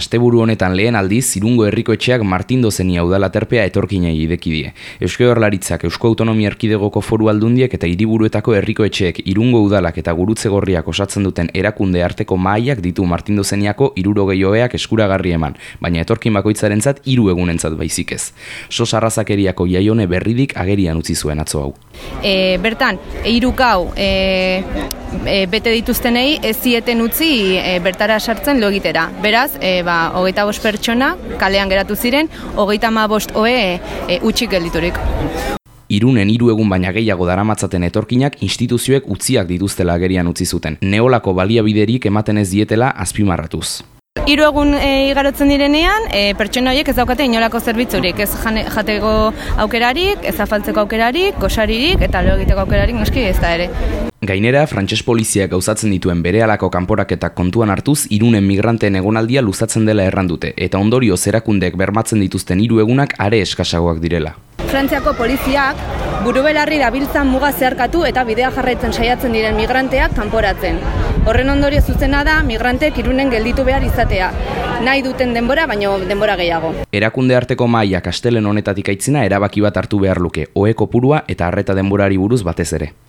Asteburu honetan lehen aldiz, Irungo herriko etxeak Martin Dozenia udalaterpea etorkinei ideki die. Eusko Jaurlaritzak Eusko Autonomia Erkidegoko foru aldundiek eta hiriburuetako herriko etxeek Irungo udalak eta gurutze gorriak osatzen duten erakunde arteko mailak ditu Martin Dozeniako irurogei hoeak eskuragarri eman, baina etorkin bakoitzarentzat hiru egunentzat baizik ez. Sos arrazakeriako jaione berridik agerian utzi zuen atzo hau. E, bertan, hiruk hau e, e, bete dituztenei ez zieten utzi e, bertara sartzen lo egitera. Beraz, e, ba, hogeita bost pertsona kalean geratu ziren, hogeita ma bost hoe e, utxik gelditurik. Irunen hiru egun baina gehiago daramatzaten etorkinak instituzioek utziak dituztela agerian utzi zuten. Neolako baliabiderik ematen ez dietela azpimarratuz. Hiru egun e, igarotzen direnean, e, pertsona horiek ez daukate inolako zerbitzurik, ez jane, jateko aukerarik, ez afaltzeko aukerarik, gosaririk eta lo egiteko aukerarik noski ez da ere. Gainera, frantses poliziak gauzatzen dituen berehalako kanporaketak kontuan hartuz, irunen migranteen egonaldia luzatzen dela errandute, eta ondorio zerakundek bermatzen dituzten hiru egunak are eskasagoak direla. Frantziako poliziak buru belarri dabiltzan muga zeharkatu eta bidea jarraitzen saiatzen diren migranteak kanporatzen. Horren ondorio zuzena da migranteek irunen gelditu behar izatea. Nahi duten denbora, baino denbora gehiago. Erakunde arteko maila kastelen honetatik aitzina erabaki bat hartu behar luke, oeko purua eta harreta denborari buruz batez ere.